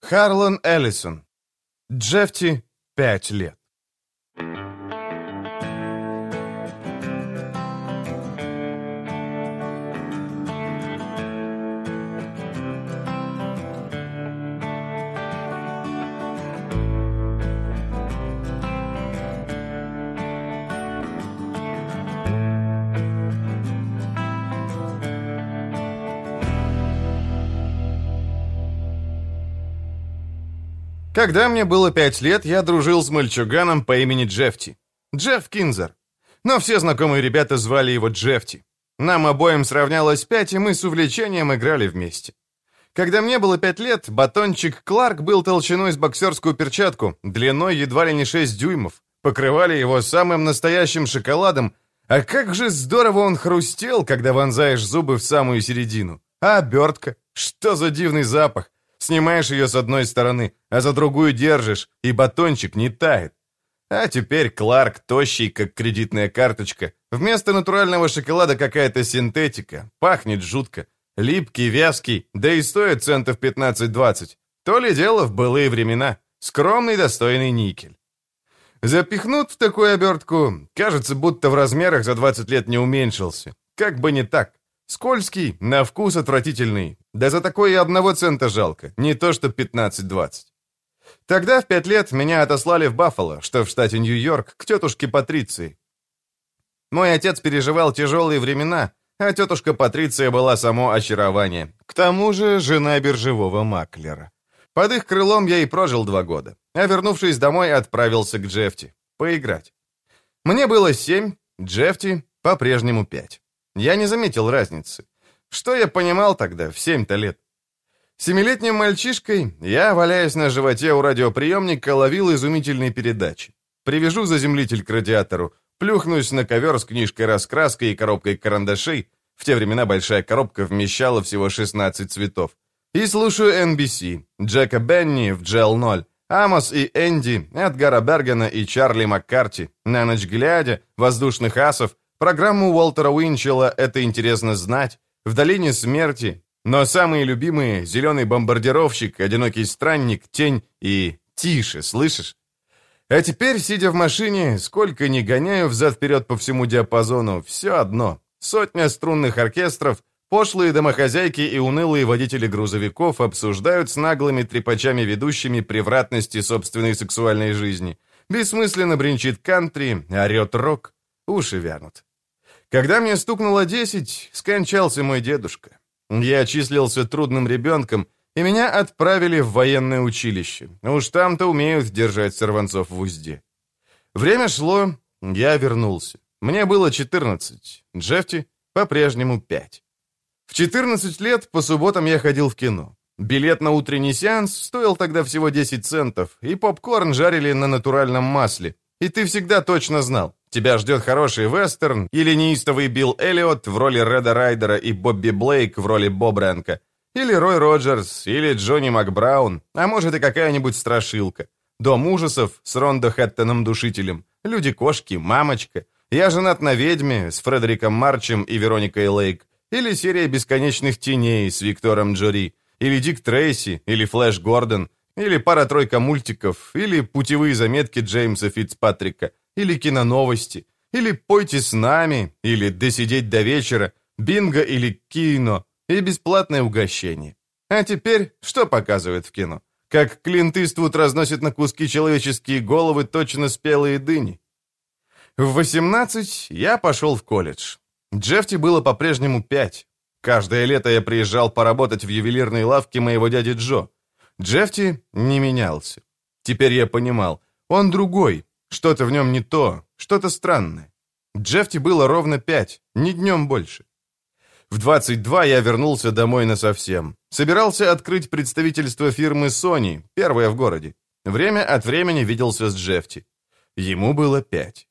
Харлан Эллисон. Джефти, пять лет. Когда мне было пять лет, я дружил с мальчуганом по имени Джефти. Джефф Кинзер. Но все знакомые ребята звали его Джефти. Нам обоим сравнялось пять, и мы с увлечением играли вместе. Когда мне было пять лет, батончик Кларк был толщиной с боксерскую перчатку, длиной едва ли не 6 дюймов. Покрывали его самым настоящим шоколадом, а как же здорово он хрустел, когда вонзаешь зубы в самую середину. А обертка? Что за дивный запах? Снимаешь ее с одной стороны, а за другую держишь, и батончик не тает. А теперь Кларк тощий, как кредитная карточка. Вместо натурального шоколада какая-то синтетика. Пахнет жутко. Липкий, вязкий, да и стоит центов 15-20. То ли дело в былые времена. Скромный, достойный никель. Запихнут в такую обертку, кажется, будто в размерах за 20 лет не уменьшился. Как бы не так. Скользкий, на вкус отвратительный. Да за такое и одного цента жалко, не то что 15-20. Тогда в пять лет меня отослали в Баффало, что в штате Нью-Йорк, к тетушке Патриции. Мой отец переживал тяжелые времена, а тетушка Патриция была само очарование. К тому же жена биржевого маклера. Под их крылом я и прожил два года, а вернувшись домой, отправился к Джефти. Поиграть. Мне было семь, Джефти по-прежнему пять. Я не заметил разницы. Что я понимал тогда, в семь-то лет? Семилетним мальчишкой я, валяясь на животе у радиоприемника, ловил изумительные передачи. Привяжу заземлитель к радиатору, плюхнусь на ковер с книжкой-раскраской и коробкой карандашей, в те времена большая коробка вмещала всего 16 цветов, и слушаю NBC, Джека Бенни в Джел 0, Амос и Энди, Эдгара Бергена и Чарли Маккарти, на ночь глядя, воздушных асов, Программу Уолтера Уинчелла «Это интересно знать», «В долине смерти», но самые любимые «Зеленый бомбардировщик», «Одинокий странник», «Тень» и «Тише», слышишь? А теперь, сидя в машине, сколько ни гоняю взад-вперед по всему диапазону, все одно. Сотня струнных оркестров, пошлые домохозяйки и унылые водители грузовиков обсуждают с наглыми трепачами-ведущими превратности собственной сексуальной жизни. Бессмысленно бренчит кантри, орет рок, уши вянут. Когда мне стукнуло 10, скончался мой дедушка. Я числился трудным ребенком, и меня отправили в военное училище. Уж там-то умеют держать сорванцов в узде. Время шло, я вернулся. Мне было 14, Джефти по-прежнему 5. В 14 лет по субботам я ходил в кино. Билет на утренний сеанс стоил тогда всего 10 центов, и попкорн жарили на натуральном масле. И ты всегда точно знал, Тебя ждет хороший вестерн или неистовый Билл Эллиот в роли Реда Райдера и Бобби Блейк в роли Бобренка, или Рой Роджерс, или Джонни Макбраун, а может и какая-нибудь страшилка. Дом ужасов с Рондо Хэттоном-душителем, Люди-кошки, Мамочка, Я женат на ведьме с Фредериком Марчем и Вероникой Лейк, или серия бесконечных теней с Виктором Джори, или Дик Трейси, или Флэш Гордон, или пара-тройка мультиков, или путевые заметки Джеймса Фитцпатрика, или киноновости, или «Пойте с нами», или «Досидеть до вечера», бинго или кино, и бесплатное угощение. А теперь что показывают в кино? Как Клинт Иствуд разносит на куски человеческие головы точно спелые дыни. В 18 я пошел в колледж. Джефти было по-прежнему 5. Каждое лето я приезжал поработать в ювелирной лавке моего дяди Джо. Джефти не менялся. Теперь я понимал, он другой, что-то в нем не то, что-то странное. Джефти было ровно пять, ни днем больше. В 22 я вернулся домой насовсем. Собирался открыть представительство фирмы Sony, первое в городе. Время от времени виделся с Джефти. Ему было пять.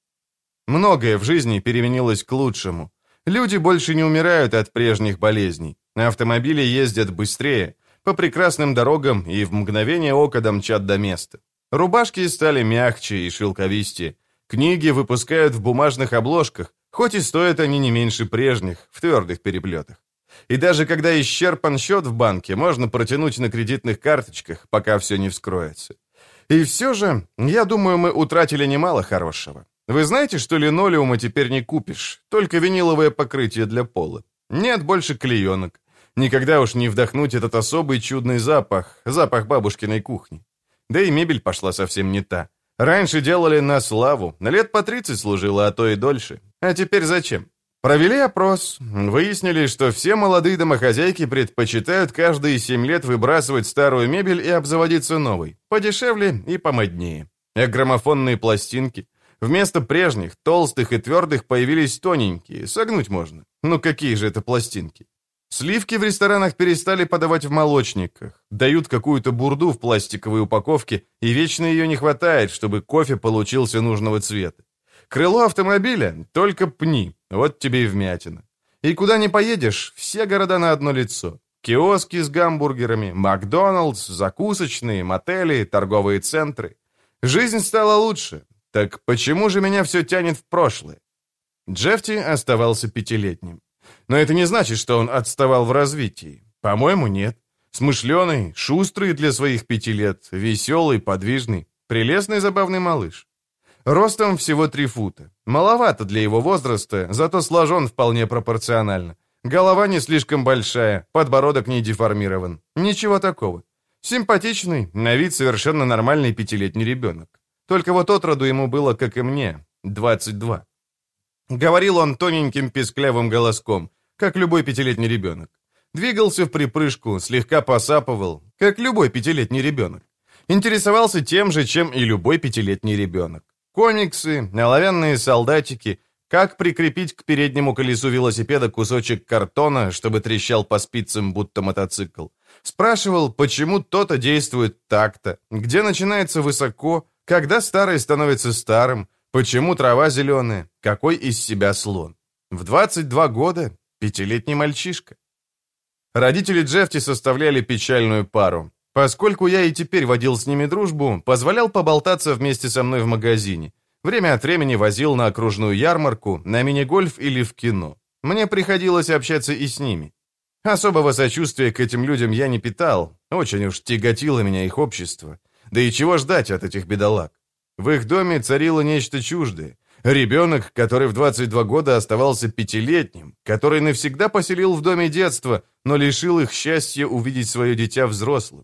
Многое в жизни переменилось к лучшему. Люди больше не умирают от прежних болезней. Автомобили ездят быстрее, по прекрасным дорогам и в мгновение ока домчат до места. Рубашки стали мягче и шелковистее. Книги выпускают в бумажных обложках, хоть и стоят они не меньше прежних, в твердых переплетах. И даже когда исчерпан счет в банке, можно протянуть на кредитных карточках, пока все не вскроется. И все же, я думаю, мы утратили немало хорошего. Вы знаете, что линолеума теперь не купишь, только виниловое покрытие для пола. Нет больше клеенок. Никогда уж не вдохнуть этот особый чудный запах, запах бабушкиной кухни. Да и мебель пошла совсем не та. Раньше делали на славу, на лет по 30 служила, а то и дольше. А теперь зачем? Провели опрос. Выяснили, что все молодые домохозяйки предпочитают каждые 7 лет выбрасывать старую мебель и обзаводиться новой. Подешевле и помоднее. А граммофонные пластинки? Вместо прежних, толстых и твердых появились тоненькие, согнуть можно. Ну какие же это пластинки? Сливки в ресторанах перестали подавать в молочниках. Дают какую-то бурду в пластиковой упаковке, и вечно ее не хватает, чтобы кофе получился нужного цвета. Крыло автомобиля — только пни, вот тебе и вмятина. И куда ни поедешь, все города на одно лицо. Киоски с гамбургерами, Макдоналдс, закусочные, мотели, торговые центры. Жизнь стала лучше. Так почему же меня все тянет в прошлое? Джефти оставался пятилетним. Но это не значит, что он отставал в развитии. По-моему, нет. Смышленый, шустрый для своих пяти лет, веселый, подвижный, прелестный забавный малыш. Ростом всего три фута. Маловато для его возраста, зато сложен вполне пропорционально. Голова не слишком большая, подбородок не деформирован. Ничего такого. Симпатичный, на вид совершенно нормальный пятилетний ребенок. Только вот отроду ему было, как и мне, 22. Говорил он тоненьким писклявым голоском, как любой пятилетний ребенок. Двигался в припрыжку, слегка посапывал, как любой пятилетний ребенок. Интересовался тем же, чем и любой пятилетний ребенок. Комиксы, оловянные солдатики, как прикрепить к переднему колесу велосипеда кусочек картона, чтобы трещал по спицам, будто мотоцикл. Спрашивал, почему то-то действует так-то, где начинается высоко, когда старый становится старым, Почему трава зеленая? Какой из себя слон? В 22 года пятилетний мальчишка. Родители Джефти составляли печальную пару. Поскольку я и теперь водил с ними дружбу, позволял поболтаться вместе со мной в магазине. Время от времени возил на окружную ярмарку, на мини-гольф или в кино. Мне приходилось общаться и с ними. Особого сочувствия к этим людям я не питал, очень уж тяготило меня их общество. Да и чего ждать от этих бедолаг? В их доме царило нечто чуждое. Ребенок, который в 22 года оставался пятилетним, который навсегда поселил в доме детства, но лишил их счастья увидеть свое дитя взрослым.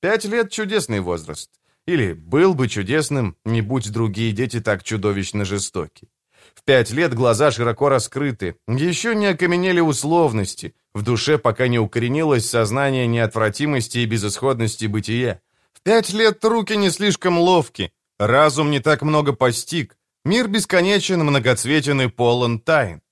Пять лет — чудесный возраст. Или был бы чудесным, не будь другие дети так чудовищно жестоки. В пять лет глаза широко раскрыты, еще не окаменели условности, в душе пока не укоренилось сознание неотвратимости и безысходности бытия. В пять лет руки не слишком ловки, Разум не так много постиг. Мир бесконечен, многоцветен и полон тайн.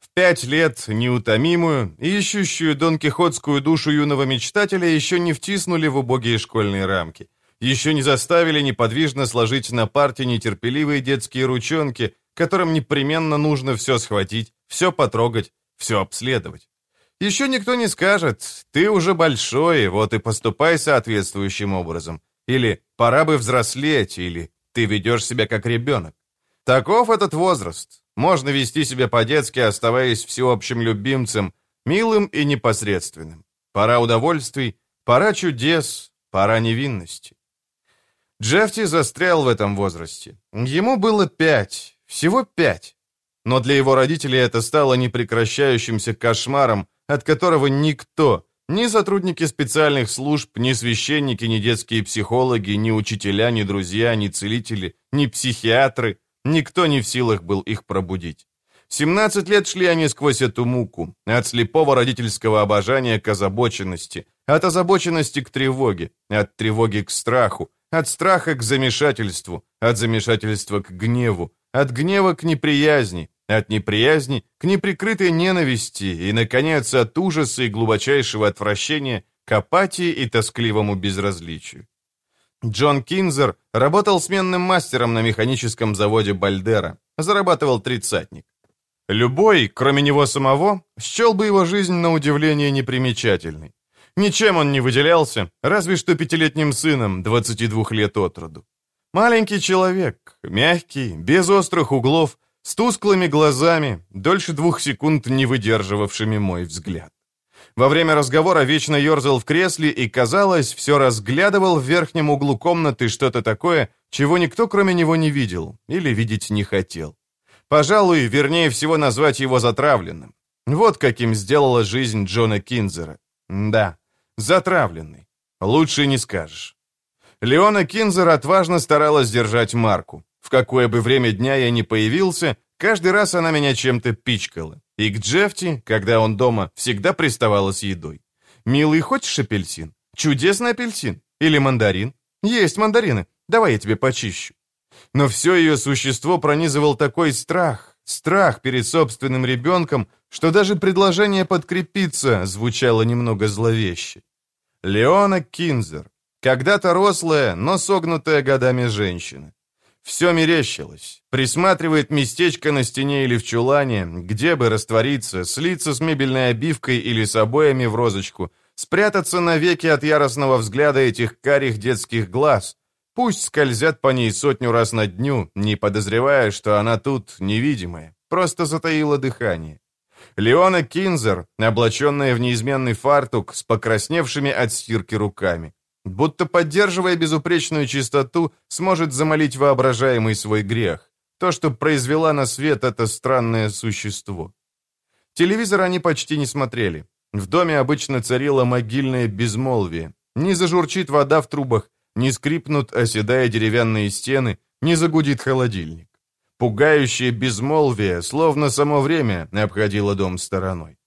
В пять лет неутомимую ищущую донкихотскую душу юного мечтателя еще не втиснули в убогие школьные рамки. Еще не заставили неподвижно сложить на парте нетерпеливые детские ручонки, которым непременно нужно все схватить, все потрогать, все обследовать. Еще никто не скажет, ты уже большой, вот и поступай соответствующим образом. Или «пора бы взрослеть», или «ты ведешь себя как ребенок». Таков этот возраст. Можно вести себя по-детски, оставаясь всеобщим любимцем, милым и непосредственным. Пора удовольствий, пора чудес, пора невинности. Джефти застрял в этом возрасте. Ему было пять, всего пять. Но для его родителей это стало непрекращающимся кошмаром, от которого никто, ни сотрудники специальных служб, ни священники, ни детские психологи, ни учителя, ни друзья, ни целители, ни психиатры, никто не в силах был их пробудить. 17 лет шли они сквозь эту муку, от слепого родительского обожания к озабоченности, от озабоченности к тревоге, от тревоги к страху, от страха к замешательству, от замешательства к гневу, от гнева к неприязни, от неприязни к неприкрытой ненависти и, наконец, от ужаса и глубочайшего отвращения к апатии и тоскливому безразличию. Джон Кинзер работал сменным мастером на механическом заводе Бальдера, зарабатывал тридцатник. Любой, кроме него самого, счел бы его жизнь на удивление непримечательной. Ничем он не выделялся, разве что пятилетним сыном, 22 лет от роду. Маленький человек, мягкий, без острых углов, с тусклыми глазами, дольше двух секунд не выдерживавшими мой взгляд. Во время разговора вечно ерзал в кресле и, казалось, все разглядывал в верхнем углу комнаты что-то такое, чего никто кроме него не видел или видеть не хотел. Пожалуй, вернее всего назвать его затравленным. Вот каким сделала жизнь Джона Кинзера. Да, затравленный. Лучше не скажешь. Леона Кинзер отважно старалась держать марку. В какое бы время дня я ни появился, каждый раз она меня чем-то пичкала. И к Джефти, когда он дома, всегда приставала с едой. «Милый, хочешь апельсин? Чудесный апельсин? Или мандарин? Есть мандарины. Давай я тебе почищу». Но все ее существо пронизывал такой страх, страх перед собственным ребенком, что даже предложение подкрепиться звучало немного зловеще. Леона Кинзер, когда-то рослая, но согнутая годами женщина. Все мерещилось. Присматривает местечко на стене или в чулане, где бы раствориться, слиться с мебельной обивкой или с обоями в розочку, спрятаться навеки от яростного взгляда этих карих детских глаз. Пусть скользят по ней сотню раз на дню, не подозревая, что она тут невидимая, просто затаила дыхание. Леона Кинзер, облаченная в неизменный фартук с покрасневшими от стирки руками будто поддерживая безупречную чистоту, сможет замолить воображаемый свой грех, то, что произвела на свет это странное существо. Телевизор они почти не смотрели. В доме обычно царило могильное безмолвие. Не зажурчит вода в трубах, не скрипнут, оседая деревянные стены, не загудит холодильник. Пугающее безмолвие, словно само время, обходило дом стороной.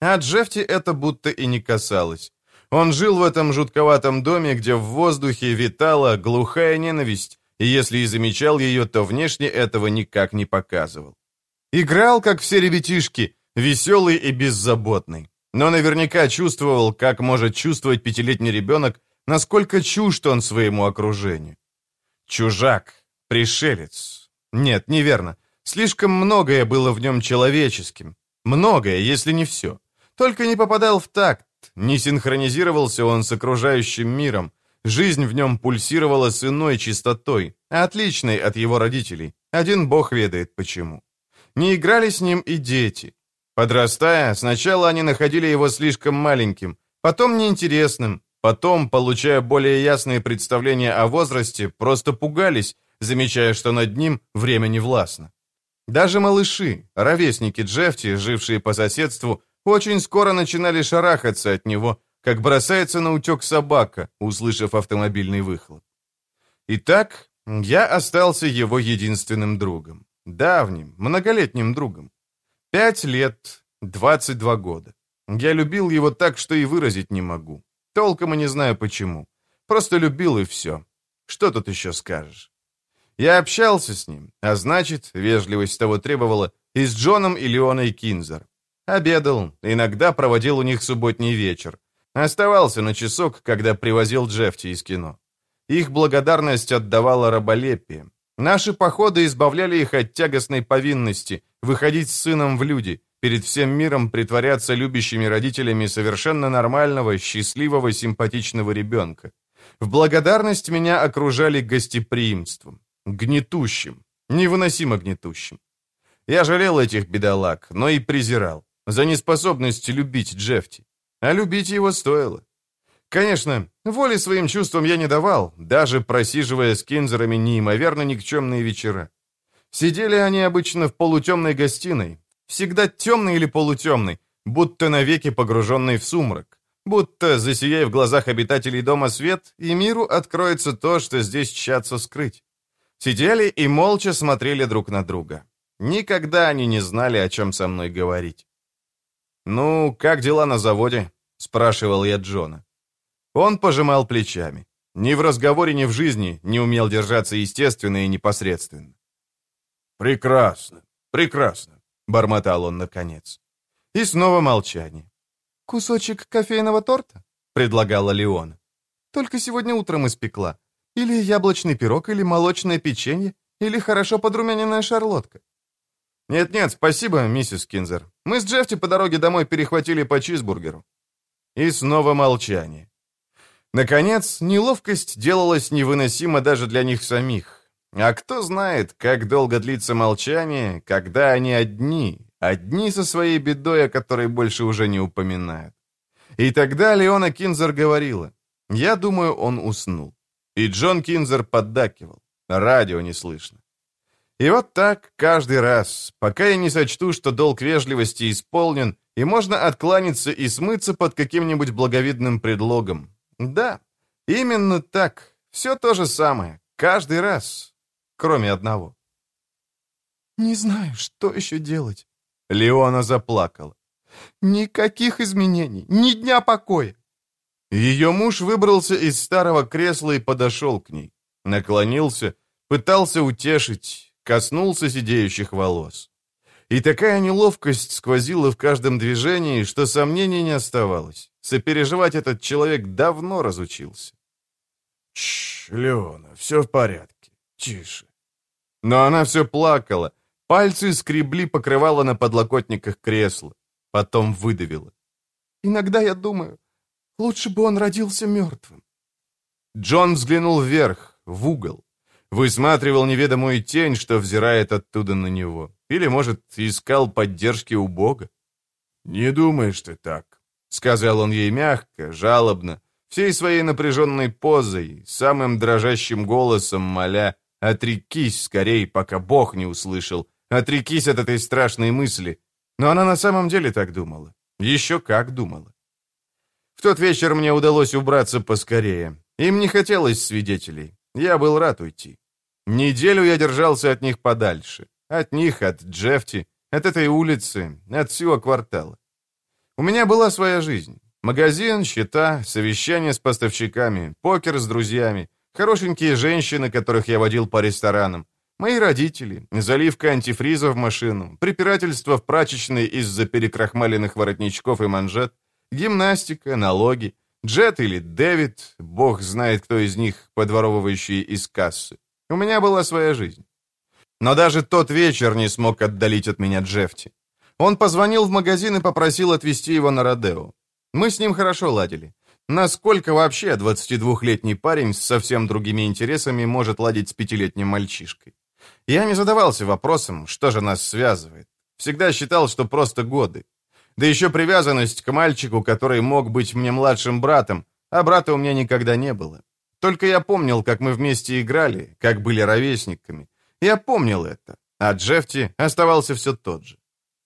А Джефти это будто и не касалось. Он жил в этом жутковатом доме, где в воздухе витала глухая ненависть, и если и замечал ее, то внешне этого никак не показывал. Играл, как все ребятишки, веселый и беззаботный, но наверняка чувствовал, как может чувствовать пятилетний ребенок, насколько чужд он своему окружению. Чужак, пришелец. Нет, неверно. Слишком многое было в нем человеческим. Многое, если не все. Только не попадал в такт, не синхронизировался он с окружающим миром, жизнь в нем пульсировала с иной чистотой, отличной от его родителей, один бог ведает почему. Не играли с ним и дети. Подрастая, сначала они находили его слишком маленьким, потом неинтересным, потом, получая более ясные представления о возрасте, просто пугались, замечая, что над ним время не властно. Даже малыши, ровесники Джефти, жившие по соседству, очень скоро начинали шарахаться от него, как бросается на утек собака, услышав автомобильный выхлоп. Итак, я остался его единственным другом. Давним, многолетним другом. Пять лет, 22 года. Я любил его так, что и выразить не могу. Толком и не знаю почему. Просто любил и все. Что тут еще скажешь? Я общался с ним, а значит, вежливость того требовала, и с Джоном и Леоной Кинзер. Обедал, иногда проводил у них субботний вечер. Оставался на часок, когда привозил Джефти из кино. Их благодарность отдавала раболепие. Наши походы избавляли их от тягостной повинности выходить с сыном в люди, перед всем миром притворяться любящими родителями совершенно нормального, счастливого, симпатичного ребенка. В благодарность меня окружали гостеприимством, гнетущим, невыносимо гнетущим. Я жалел этих бедолаг, но и презирал за неспособность любить Джефти. А любить его стоило. Конечно, воли своим чувствам я не давал, даже просиживая с Кинзерами неимоверно никчемные вечера. Сидели они обычно в полутемной гостиной, всегда темной или полутемной, будто навеки погруженной в сумрак, будто, засияя в глазах обитателей дома свет, и миру откроется то, что здесь тщатся скрыть. Сидели и молча смотрели друг на друга. Никогда они не знали, о чем со мной говорить. «Ну, как дела на заводе?» — спрашивал я Джона. Он пожимал плечами. Ни в разговоре, ни в жизни не умел держаться естественно и непосредственно. «Прекрасно, прекрасно», — бормотал он наконец. И снова молчание. «Кусочек кофейного торта?» — предлагала Леона. «Только сегодня утром испекла. Или яблочный пирог, или молочное печенье, или хорошо подрумяненная шарлотка. «Нет-нет, спасибо, миссис Кинзер. Мы с Джефти по дороге домой перехватили по чизбургеру». И снова молчание. Наконец, неловкость делалась невыносима даже для них самих. А кто знает, как долго длится молчание, когда они одни, Одни со своей бедой, о которой больше уже не упоминают. И тогда Леона Кинзер говорила. Я думаю, он уснул. И Джон Кинзер поддакивал. Радио не слышно. И вот так каждый раз, пока я не сочту, что долг вежливости исполнен, и можно откланяться и смыться под каким-нибудь благовидным предлогом. Да, именно так. Все то же самое. Каждый раз. Кроме одного. «Не знаю, что еще делать». Леона заплакала. «Никаких изменений, ни дня покоя». Ее муж выбрался из старого кресла и подошел к ней. Наклонился, пытался утешить, коснулся сидеющих волос. И такая неловкость сквозила в каждом движении, что сомнений не оставалось. Сопереживать этот человек давно разучился. «Чш, Леона, все в порядке. Тише». Но она все плакала. Пальцы скребли покрывало на подлокотниках кресла. Потом выдавила. «Иногда я думаю, лучше бы он родился мертвым». Джон взглянул вверх, в угол. Высматривал неведомую тень, что взирает оттуда на него. Или, может, искал поддержки у Бога. «Не думаешь ты так», — сказал он ей мягко, жалобно, всей своей напряженной позой, самым дрожащим голосом моля, «Отрекись скорей, пока Бог не услышал, отрекись от этой страшной мысли». Но она на самом деле так думала. Еще как думала. В тот вечер мне удалось убраться поскорее. Им не хотелось свидетелей. Я был рад уйти. Неделю я держался от них подальше. От них, от Джефти, от этой улицы, от всего квартала. У меня была своя жизнь. Магазин, счета, совещания с поставщиками, покер с друзьями, хорошенькие женщины, которых я водил по ресторанам, мои родители, заливка антифриза в машину, препирательство в прачечной из-за перекрахмаленных воротничков и манжет, гимнастика, налоги, Джет или Дэвид, бог знает кто из них, подворовывающие из кассы. У меня была своя жизнь. Но даже тот вечер не смог отдалить от меня Джефти. Он позвонил в магазин и попросил отвезти его на Родео. Мы с ним хорошо ладили. Насколько вообще 22-летний парень с совсем другими интересами может ладить с пятилетним мальчишкой? Я не задавался вопросом, что же нас связывает. Всегда считал, что просто годы. Да еще привязанность к мальчику, который мог быть мне младшим братом, а брата у меня никогда не было. Только я помнил, как мы вместе играли, как были ровесниками. Я помнил это, а Джефти оставался все тот же.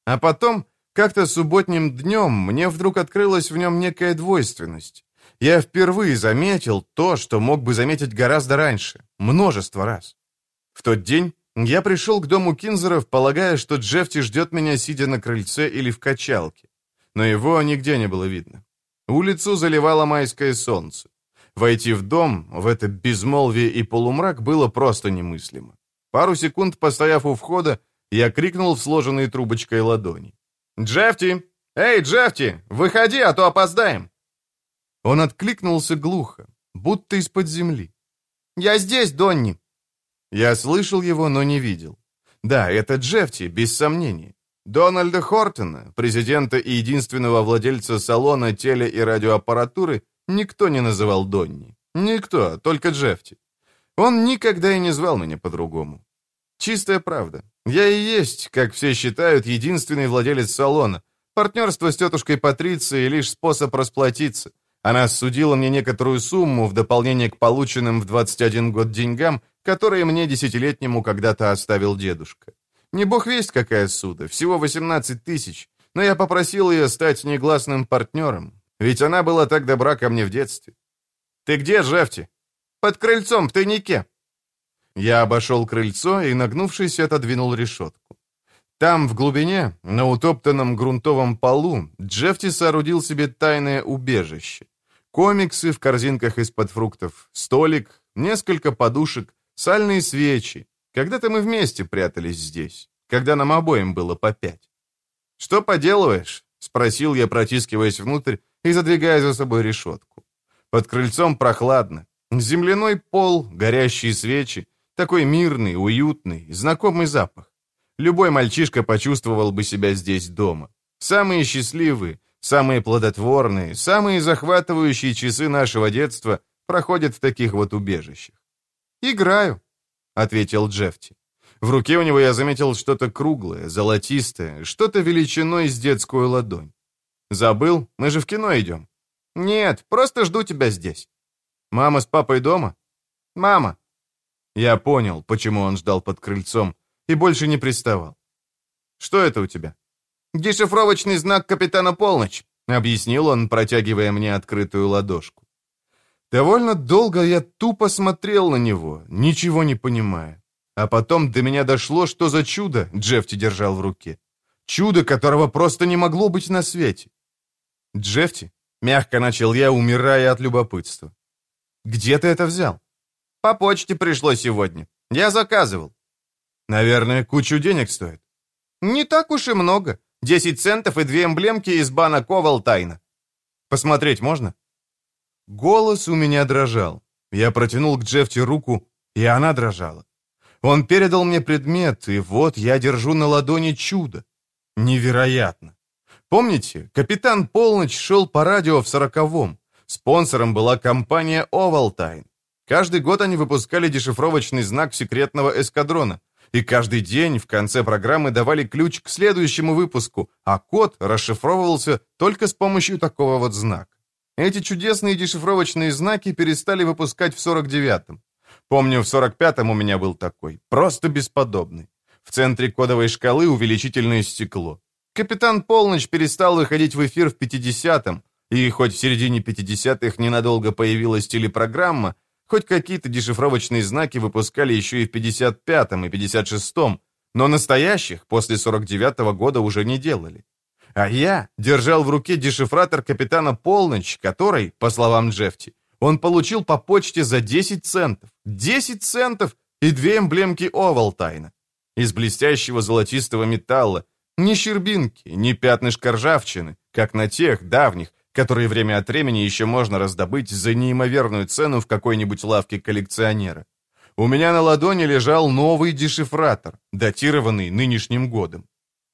А потом, как-то субботним днем, мне вдруг открылась в нем некая двойственность. Я впервые заметил то, что мог бы заметить гораздо раньше, множество раз. В тот день я пришел к дому Кинзеров, полагая, что Джефти ждет меня, сидя на крыльце или в качалке. Но его нигде не было видно. Улицу заливало майское солнце. Войти в дом, в это безмолвие и полумрак, было просто немыслимо. Пару секунд постояв у входа, я крикнул в сложенные трубочкой ладони. «Джефти! Эй, Джефти! Выходи, а то опоздаем!» Он откликнулся глухо, будто из-под земли. «Я здесь, Донни!» Я слышал его, но не видел. Да, это Джефти, без сомнений. Дональда Хортона, президента и единственного владельца салона теле- и радиоаппаратуры, Никто не называл Донни. Никто, только Джефти. Он никогда и не звал меня по-другому. Чистая правда. Я и есть, как все считают, единственный владелец салона. Партнерство с тетушкой Патрицией — лишь способ расплатиться. Она судила мне некоторую сумму в дополнение к полученным в 21 год деньгам, которые мне десятилетнему когда-то оставил дедушка. Не бог весть, какая суда, всего 18 тысяч, но я попросил ее стать негласным партнером, ведь она была так добра ко мне в детстве. «Ты где, Жефти?» «Под крыльцом, в тайнике». Я обошел крыльцо и, нагнувшись, отодвинул решетку. Там, в глубине, на утоптанном грунтовом полу, Джефти соорудил себе тайное убежище. Комиксы в корзинках из-под фруктов, столик, несколько подушек, сальные свечи. Когда-то мы вместе прятались здесь, когда нам обоим было по пять. «Что поделываешь?» — спросил я, протискиваясь внутрь и задвигая за собой решетку. Под крыльцом прохладно. Земляной пол, горящие свечи, такой мирный, уютный, знакомый запах. Любой мальчишка почувствовал бы себя здесь дома. Самые счастливые, самые плодотворные, самые захватывающие часы нашего детства проходят в таких вот убежищах. «Играю», — ответил Джефти. В руке у него я заметил что-то круглое, золотистое, что-то величиной с детскую ладонь. «Забыл? Мы же в кино идем». «Нет, просто жду тебя здесь». «Мама с папой дома?» «Мама». Я понял, почему он ждал под крыльцом, и больше не приставал. «Что это у тебя?» «Дешифровочный знак капитана Полночь», — объяснил он, протягивая мне открытую ладошку. Довольно долго я тупо смотрел на него, ничего не понимая. А потом до меня дошло, что за чудо Джефти держал в руке. Чудо, которого просто не могло быть на свете. «Джефти?» — мягко начал я, умирая от любопытства. «Где ты это взял?» «По почте пришло сегодня. Я заказывал». «Наверное, кучу денег стоит». «Не так уж и много. Десять центов и две эмблемки из бана Ковалтайна». «Посмотреть можно?» Голос у меня дрожал. Я протянул к Джефти руку, и она дрожала. Он передал мне предмет, и вот я держу на ладони чудо. Невероятно. Помните, капитан Полночь шел по радио в сороковом. Спонсором была компания Ovaltine. Каждый год они выпускали дешифровочный знак секретного эскадрона. И каждый день в конце программы давали ключ к следующему выпуску, а код расшифровывался только с помощью такого вот знака. Эти чудесные дешифровочные знаки перестали выпускать в 49-м. Помню, в 45-м у меня был такой, просто бесподобный. В центре кодовой шкалы увеличительное стекло. Капитан Полночь перестал выходить в эфир в 50-м, и хоть в середине 50-х ненадолго появилась телепрограмма, хоть какие-то дешифровочные знаки выпускали еще и в 55-м и 56-м, но настоящих после 49-го года уже не делали. А я держал в руке дешифратор капитана Полночь, который, по словам Джефти, он получил по почте за 10 центов. 10 центов и две эмблемки Овалтайна. Из блестящего золотистого металла. Ни щербинки, ни пятнышка ржавчины, как на тех давних, которые время от времени еще можно раздобыть за неимоверную цену в какой-нибудь лавке коллекционера. У меня на ладони лежал новый дешифратор, датированный нынешним годом.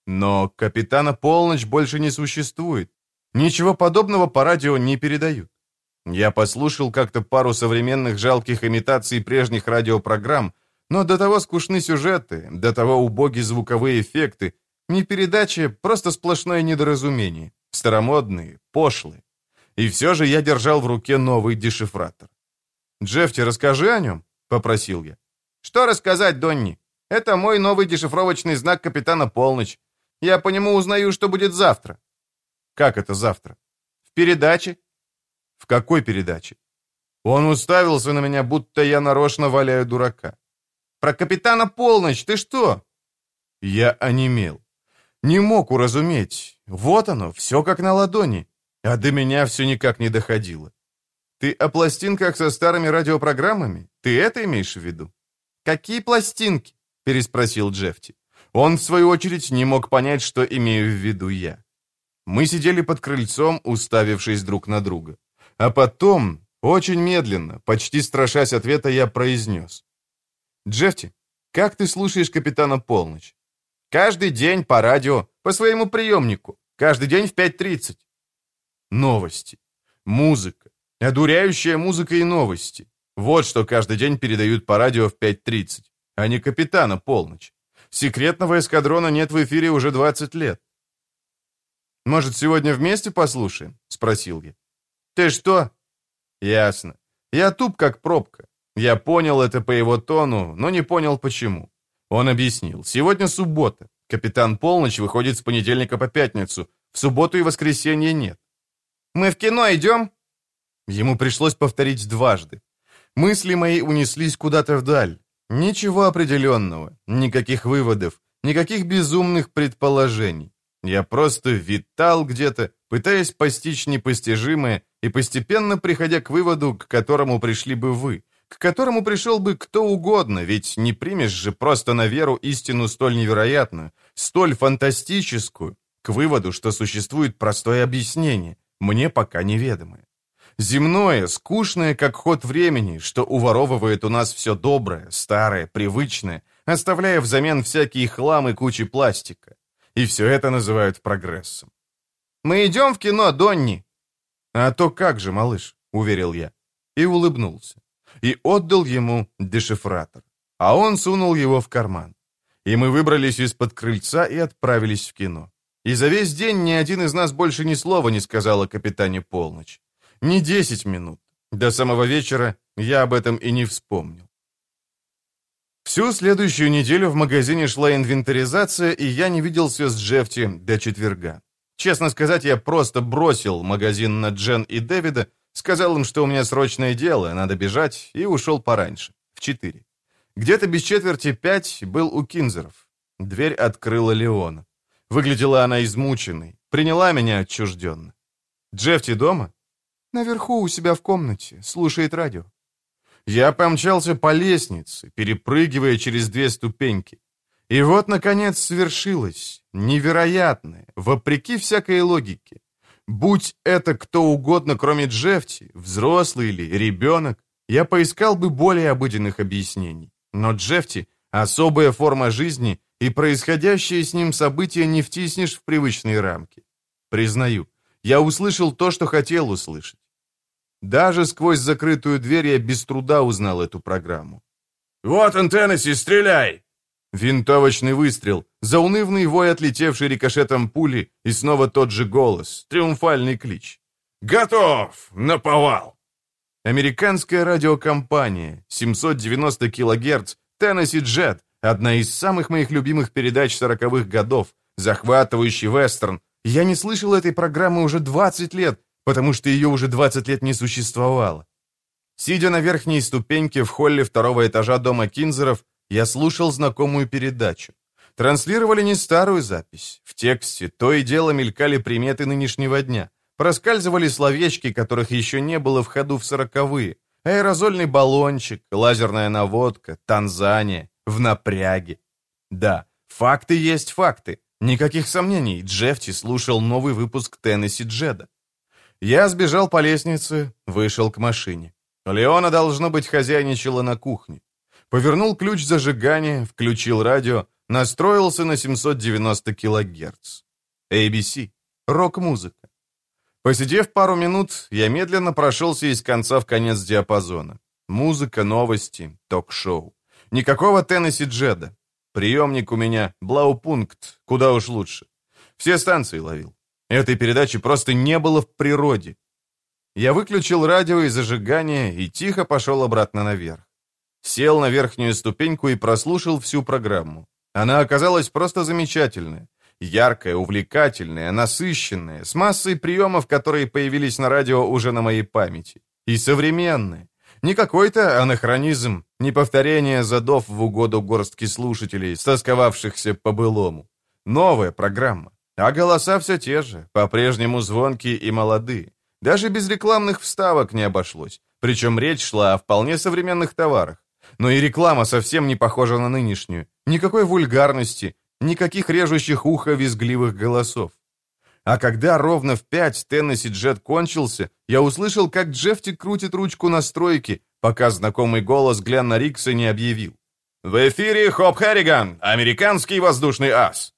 Но капитана Полночь больше не существует. Ничего подобного по радио не передают. Я послушал как-то пару современных жалких имитаций прежних радиопрограмм, но до того скучны сюжеты, до того убоги звуковые эффекты, не передачи, просто сплошное недоразумение. Старомодные, пошлые. И все же я держал в руке новый дешифратор. «Джефти, расскажи о нем», — попросил я. «Что рассказать, Донни? Это мой новый дешифровочный знак капитана Полночь. Я по нему узнаю, что будет завтра». «Как это завтра?» «В передаче». «В какой передаче?» Он уставился на меня, будто я нарочно валяю дурака. «Про капитана Полночь, ты что?» Я онемел. Не мог уразуметь. Вот оно, все как на ладони. А до меня все никак не доходило. Ты о пластинках со старыми радиопрограммами? Ты это имеешь в виду? Какие пластинки? Переспросил Джефти. Он, в свою очередь, не мог понять, что имею в виду я. Мы сидели под крыльцом, уставившись друг на друга. А потом, очень медленно, почти страшась ответа, я произнес. «Джефти, как ты слушаешь капитана Полночь?» «Каждый день по радио, по своему приемнику. Каждый день в 5.30». Новости. Музыка. Одуряющая музыка и новости. Вот что каждый день передают по радио в 5.30, а не капитана Полночь. Секретного эскадрона нет в эфире уже 20 лет. «Может, сегодня вместе послушаем?» — спросил я. «Ты что?» «Ясно. Я туп, как пробка. Я понял это по его тону, но не понял, почему. Он объяснил. Сегодня суббота. Капитан Полночь выходит с понедельника по пятницу. В субботу и воскресенье нет. «Мы в кино идем?» Ему пришлось повторить дважды. Мысли мои унеслись куда-то вдаль. Ничего определенного, никаких выводов, никаких безумных предположений. Я просто витал где-то, пытаясь постичь непостижимое и постепенно приходя к выводу, к которому пришли бы вы, к которому пришел бы кто угодно, ведь не примешь же просто на веру истину столь невероятную, столь фантастическую, к выводу, что существует простое объяснение, мне пока неведомое. Земное, скучное, как ход времени, что уворовывает у нас все доброе, старое, привычное, оставляя взамен всякие хлам и кучи пластика. И все это называют прогрессом. «Мы идем в кино, Донни!» «А то как же, малыш», — уверил я. И улыбнулся. И отдал ему дешифратор. А он сунул его в карман. И мы выбрались из-под крыльца и отправились в кино. И за весь день ни один из нас больше ни слова не сказал о капитане Полночь. Ни десять минут. До самого вечера я об этом и не вспомнил. Всю следующую неделю в магазине шла инвентаризация, и я не виделся с Джефти до четверга. Честно сказать, я просто бросил магазин на Джен и Дэвида, сказал им, что у меня срочное дело, надо бежать, и ушел пораньше, в четыре. Где-то без четверти пять был у Кинзеров. Дверь открыла Леона. Выглядела она измученной, приняла меня отчужденно. «Джефти дома?» «Наверху у себя в комнате, слушает радио». Я помчался по лестнице, перепрыгивая через две ступеньки. И вот, наконец, свершилось. Невероятное, вопреки всякой логике. Будь это кто угодно, кроме Джефти, взрослый или ребенок, я поискал бы более обыденных объяснений. Но Джефти — особая форма жизни, и происходящее с ним события не втиснешь в привычные рамки. Признаю, я услышал то, что хотел услышать. Даже сквозь закрытую дверь я без труда узнал эту программу. «Вот он, Теннесси, стреляй!» Винтовочный выстрел, заунывный вой, отлетевший рикошетом пули, и снова тот же голос, триумфальный клич. «Готов! Наповал!» Американская радиокомпания, 790 кГц, Теннесси Джет, одна из самых моих любимых передач сороковых годов, захватывающий вестерн. Я не слышал этой программы уже 20 лет, потому что ее уже 20 лет не существовало. Сидя на верхней ступеньке в холле второго этажа дома Кинзеров, я слушал знакомую передачу. Транслировали не старую запись. В тексте то и дело мелькали приметы нынешнего дня. Проскальзывали словечки, которых еще не было в ходу в сороковые. Аэрозольный баллончик, лазерная наводка, Танзания, в напряге. Да, факты есть факты. Никаких сомнений, Джефти слушал новый выпуск Теннесси Джеда. Я сбежал по лестнице, вышел к машине. Леона, должно быть, хозяйничала на кухне. Повернул ключ зажигания, включил радио, настроился на 790 килогерц. ABC. Рок-музыка. Посидев пару минут, я медленно прошелся из конца в конец диапазона. Музыка, новости, ток-шоу. Никакого Теннесси Джеда. Приемник у меня Блаупункт, куда уж лучше. Все станции ловил. Этой передачи просто не было в природе. Я выключил радио и зажигание и тихо пошел обратно наверх. Сел на верхнюю ступеньку и прослушал всю программу. Она оказалась просто замечательная. Яркая, увлекательная, насыщенная, с массой приемов, которые появились на радио уже на моей памяти. И современная. Не какой-то анахронизм, не повторение задов в угоду горстки слушателей, стосковавшихся по-былому. Новая программа. А голоса все те же, по-прежнему звонкие и молодые. Даже без рекламных вставок не обошлось. Причем речь шла о вполне современных товарах. Но и реклама совсем не похожа на нынешнюю. Никакой вульгарности, никаких режущих ухо визгливых голосов. А когда ровно в пять Теннесси Джет кончился, я услышал, как Джефти крутит ручку настройки, пока знакомый голос Гленна Рикса не объявил. «В эфире Хоп Харриган, американский воздушный ас!»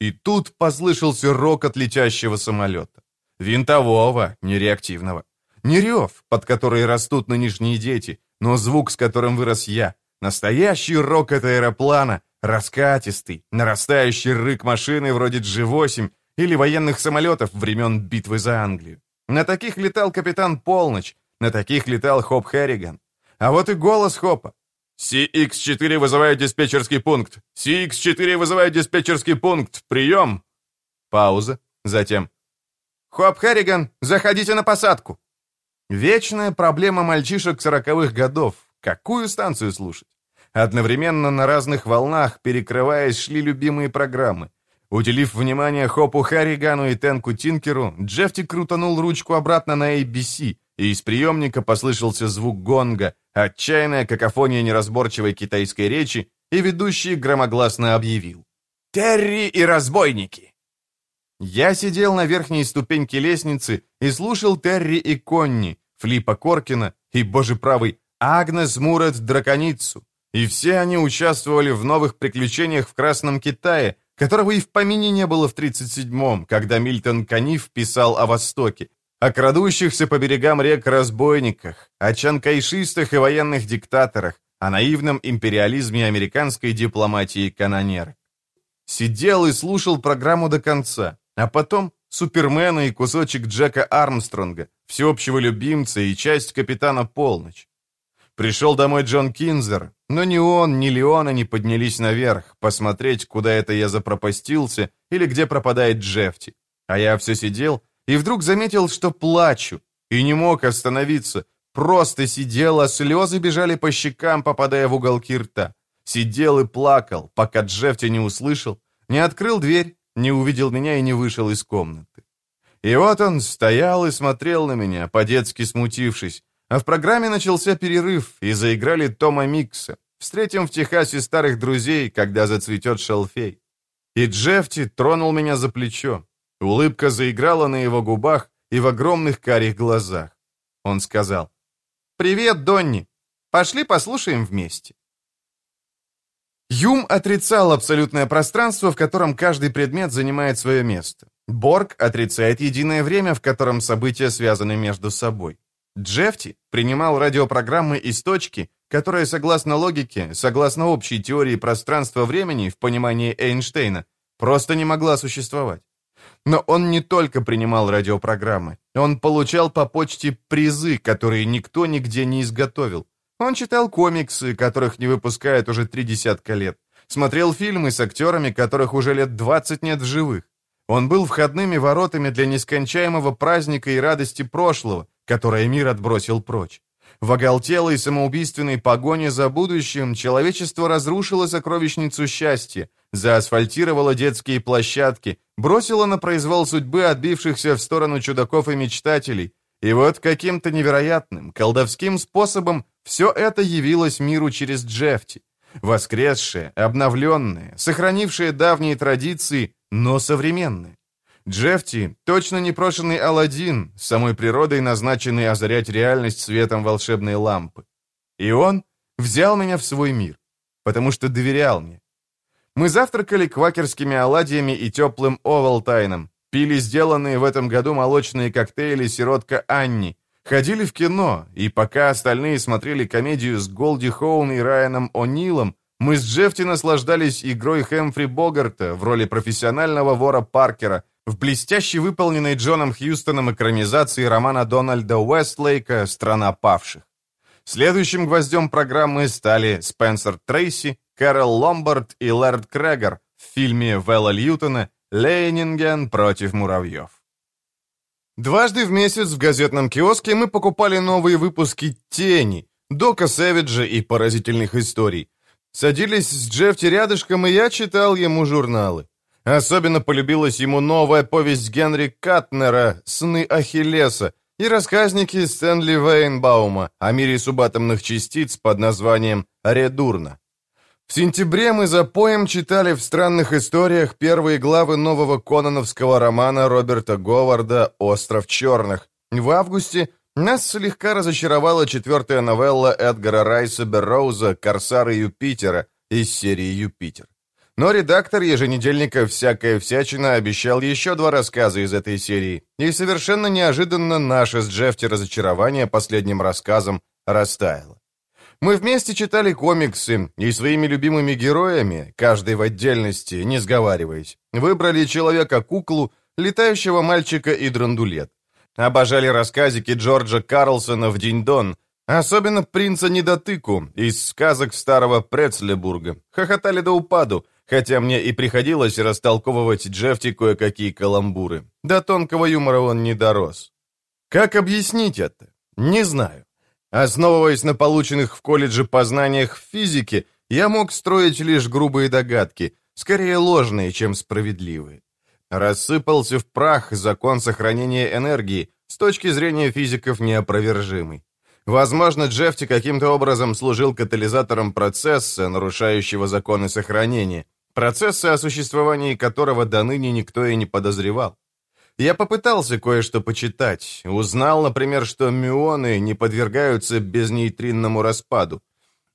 И тут послышался рок от летящего самолета. Винтового, нереактивного. Не рев, под который растут нынешние дети, но звук, с которым вырос я. Настоящий рокот аэроплана, раскатистый, нарастающий рык машины вроде G8 или военных самолетов времен битвы за Англию. На таких летал капитан Полночь, на таких летал Хоп Хэрриган. А вот и голос Хопа. CX-4 вызывает диспетчерский пункт. CX-4 вызывает диспетчерский пункт. Прием. Пауза. Затем. Хоп Хэрриган, заходите на посадку. Вечная проблема мальчишек сороковых годов. Какую станцию слушать? Одновременно на разных волнах, перекрываясь, шли любимые программы. Уделив внимание Хопу Харригану и Тенку Тинкеру, Джефти крутанул ручку обратно на ABC, и из приемника послышался звук гонга, отчаянная какофония неразборчивой китайской речи, и ведущий громогласно объявил. «Терри и разбойники!» Я сидел на верхней ступеньке лестницы и слушал Терри и Конни, Флипа Коркина и, боже правый, Агнес Мурат Драконицу. И все они участвовали в новых приключениях в Красном Китае, которого и в помине не было в 37-м, когда Мильтон Каниф писал о Востоке, о крадущихся по берегам рек разбойниках, о чанкайшистах и военных диктаторах, о наивном империализме американской дипломатии канонерок. Сидел и слушал программу до конца, а потом Супермена и кусочек Джека Армстронга, всеобщего любимца и часть Капитана Полночь. Пришел домой Джон Кинзер, но ни он, ни Леона не поднялись наверх, посмотреть, куда это я запропастился или где пропадает Джефти. А я все сидел и вдруг заметил, что плачу, и не мог остановиться, просто сидел, а слезы бежали по щекам, попадая в уголки рта. Сидел и плакал, пока Джефти не услышал, не открыл дверь, не увидел меня и не вышел из комнаты. И вот он стоял и смотрел на меня, по-детски смутившись, а в программе начался перерыв, и заиграли Тома Микса. Встретим в Техасе старых друзей, когда зацветет шалфей. И Джефти тронул меня за плечо. Улыбка заиграла на его губах и в огромных карих глазах. Он сказал, «Привет, Донни! Пошли послушаем вместе». Юм отрицал абсолютное пространство, в котором каждый предмет занимает свое место. Борг отрицает единое время, в котором события связаны между собой. Джефти принимал радиопрограммы из точки, которая, согласно логике, согласно общей теории пространства-времени в понимании Эйнштейна, просто не могла существовать. Но он не только принимал радиопрограммы, он получал по почте призы, которые никто нигде не изготовил. Он читал комиксы, которых не выпускают уже три десятка лет. Смотрел фильмы с актерами, которых уже лет 20 нет в живых. Он был входными воротами для нескончаемого праздника и радости прошлого, которое мир отбросил прочь. В оголтелой самоубийственной погоне за будущим человечество разрушило сокровищницу счастья, заасфальтировало детские площадки, бросило на произвол судьбы отбившихся в сторону чудаков и мечтателей, и вот каким-то невероятным, колдовским способом все это явилось миру через Джефти. Воскресшее, обновленное, сохранившее давние традиции, но современное. Джефти — точно непрошенный Аладдин, самой природой назначенный озарять реальность светом волшебной лампы. И он взял меня в свой мир, потому что доверял мне. Мы завтракали квакерскими оладьями и теплым овалтайном, пили сделанные в этом году молочные коктейли «Сиротка Анни», ходили в кино, и пока остальные смотрели комедию с Голди Хоун и Райаном О'Нилом, мы с Джефти наслаждались игрой Хэмфри Богарта в роли профессионального вора Паркера в блестяще выполненной Джоном Хьюстоном экранизации романа Дональда Уэстлейка «Страна павших». Следующим гвоздем программы стали Спенсер Трейси, Кэрол Ломбард и Лэрд Крегер в фильме Вэлла Льютона Лейнинген против муравьев. Дважды в месяц в газетном киоске мы покупали новые выпуски «Тени», Дока Сэвиджа и поразительных историй. Садились с Джефти рядышком, и я читал ему журналы. Особенно полюбилась ему новая повесть Генри Катнера «Сны Ахиллеса» и рассказники Стэнли Вейнбаума о мире субатомных частиц под названием «Редурна». В сентябре мы за поем читали в странных историях первые главы нового кононовского романа Роберта Говарда «Остров черных». В августе нас слегка разочаровала четвертая новелла Эдгара Райса Берроуза «Корсары Юпитера» из серии «Юпитер». Но редактор еженедельника «Всякая всячина» обещал еще два рассказа из этой серии, и совершенно неожиданно наше с Джефти разочарование последним рассказом растаяло. Мы вместе читали комиксы и своими любимыми героями, каждый в отдельности, не сговариваясь, выбрали Человека-куклу, летающего мальчика и драндулет. Обожали рассказики Джорджа Карлсона в День-Дон, особенно «Принца Недотыку» из сказок старого Прецлебурга. Хохотали до упаду, хотя мне и приходилось растолковывать Джефти кое-какие каламбуры. До тонкого юмора он не дорос. Как объяснить это? Не знаю. Основываясь на полученных в колледже познаниях в физике, я мог строить лишь грубые догадки, скорее ложные, чем справедливые. Рассыпался в прах закон сохранения энергии, с точки зрения физиков неопровержимый. Возможно, Джефти каким-то образом служил катализатором процесса, нарушающего законы сохранения, процесса, о существовании которого до ныне никто и не подозревал. Я попытался кое-что почитать. Узнал, например, что мюоны не подвергаются безнейтринному распаду.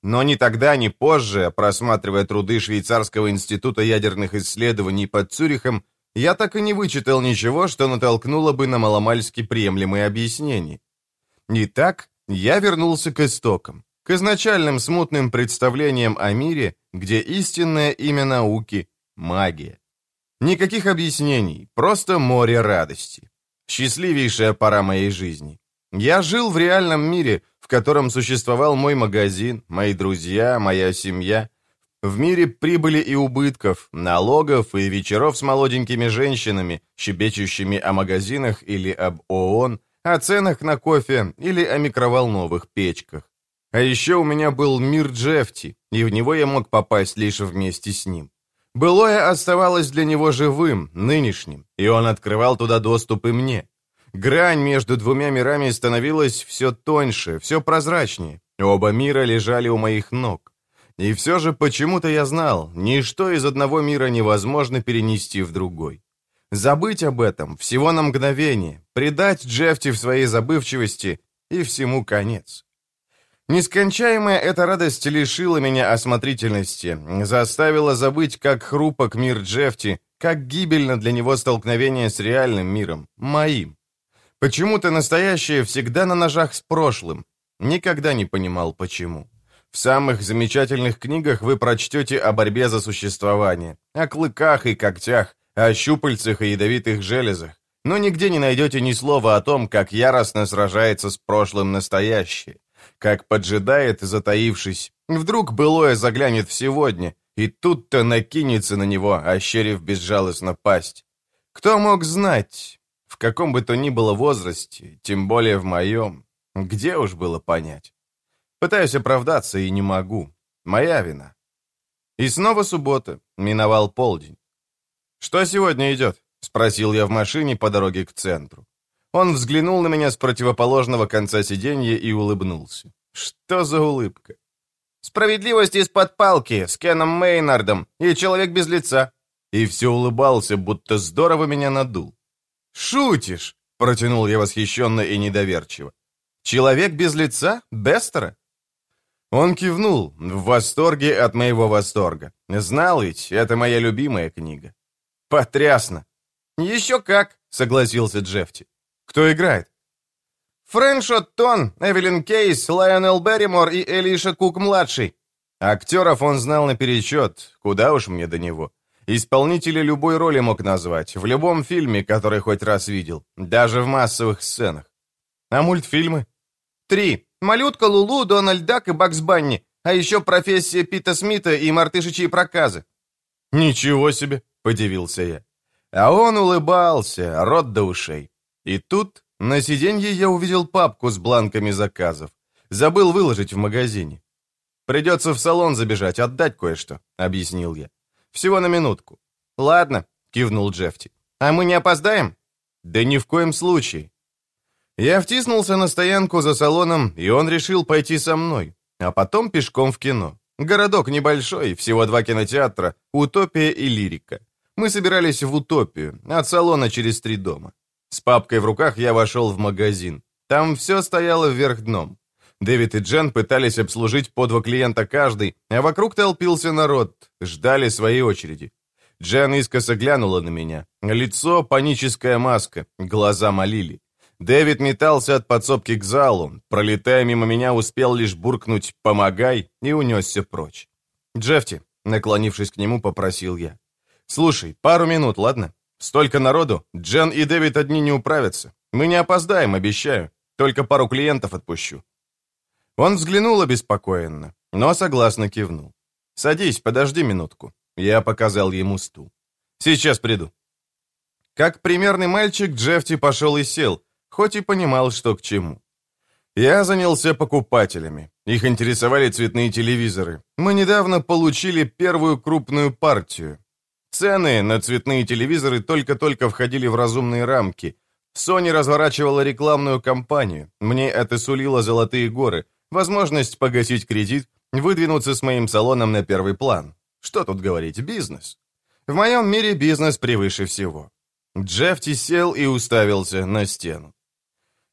Но ни тогда, ни позже, просматривая труды Швейцарского института ядерных исследований под Цюрихом, я так и не вычитал ничего, что натолкнуло бы на маломальски приемлемые объяснения. Итак, я вернулся к истокам, к изначальным смутным представлениям о мире, где истинное имя науки — магия. Никаких объяснений, просто море радости. Счастливейшая пора моей жизни. Я жил в реальном мире, в котором существовал мой магазин, мои друзья, моя семья. В мире прибыли и убытков, налогов и вечеров с молоденькими женщинами, щебечущими о магазинах или об ООН, о ценах на кофе или о микроволновых печках. А еще у меня был мир Джефти, и в него я мог попасть лишь вместе с ним. Былое оставалось для него живым, нынешним, и он открывал туда доступ и мне. Грань между двумя мирами становилась все тоньше, все прозрачнее. Оба мира лежали у моих ног. И все же почему-то я знал, ничто из одного мира невозможно перенести в другой. Забыть об этом всего на мгновение, предать Джефти в своей забывчивости, и всему конец. Нескончаемая эта радость лишила меня осмотрительности, заставила забыть, как хрупок мир Джефти, как гибельно для него столкновение с реальным миром, моим. Почему-то настоящее всегда на ножах с прошлым. Никогда не понимал, почему. В самых замечательных книгах вы прочтете о борьбе за существование, о клыках и когтях, о щупальцах и ядовитых железах, но нигде не найдете ни слова о том, как яростно сражается с прошлым настоящее, как поджидает, затаившись. Вдруг былое заглянет в сегодня, и тут-то накинется на него, ощерив безжалостно пасть. Кто мог знать, в каком бы то ни было возрасте, тем более в моем, где уж было понять. Пытаюсь оправдаться и не могу. Моя вина. И снова суббота. Миновал полдень. «Что сегодня идет?» — спросил я в машине по дороге к центру. Он взглянул на меня с противоположного конца сиденья и улыбнулся. Что за улыбка? «Справедливость из-под палки с Кеном Мейнардом и Человек без лица». И все улыбался, будто здорово меня надул. «Шутишь!» — протянул я восхищенно и недоверчиво. «Человек без лица? Бестера?» Он кивнул, в восторге от моего восторга. Знал ведь, это моя любимая книга. «Потрясно!» «Еще как!» — согласился Джефти. «Кто играет?» «Фрэншот Тон, Эвелин Кейс, Лайонел Берримор и Элиша Кук-младший». Актеров он знал наперечет, куда уж мне до него. Исполнителя любой роли мог назвать, в любом фильме, который хоть раз видел, даже в массовых сценах. А мультфильмы? Три. «Малютка Лулу», «Дональд Дак» и «Бакс Банни», а еще «Профессия Пита Смита» и «Мартышичьи проказы». «Ничего себе!» — подивился я. А он улыбался, рот до ушей. И тут на сиденье я увидел папку с бланками заказов. Забыл выложить в магазине. «Придется в салон забежать, отдать кое-что», — объяснил я. Всего на минутку». «Ладно», — кивнул Джефти. «А мы не опоздаем?» «Да ни в коем случае». Я втиснулся на стоянку за салоном, и он решил пойти со мной, а потом пешком в кино. Городок небольшой, всего два кинотеатра, «Утопия» и «Лирика». Мы собирались в «Утопию», от салона через три дома. С папкой в руках я вошел в магазин. Там все стояло вверх дном. Дэвид и Джен пытались обслужить по два клиента каждый, а вокруг толпился народ, ждали своей очереди. Джен искоса глянула на меня. Лицо — паническая маска, глаза молили. Дэвид метался от подсобки к залу, пролетая мимо меня, успел лишь буркнуть «помогай» и унесся прочь. «Джефти», наклонившись к нему, попросил я. «Слушай, пару минут, ладно? Столько народу, Джен и Дэвид одни не управятся. Мы не опоздаем, обещаю. Только пару клиентов отпущу. Он взглянул обеспокоенно, но согласно кивнул. «Садись, подожди минутку». Я показал ему стул. «Сейчас приду». Как примерный мальчик, Джефти пошел и сел, хоть и понимал, что к чему. Я занялся покупателями. Их интересовали цветные телевизоры. Мы недавно получили первую крупную партию. Цены на цветные телевизоры только-только входили в разумные рамки. Sony разворачивала рекламную кампанию. Мне это сулило золотые горы — возможность погасить кредит, выдвинуться с моим салоном на первый план. Что тут говорить, бизнес. В моем мире бизнес превыше всего. Джефти сел и уставился на стену.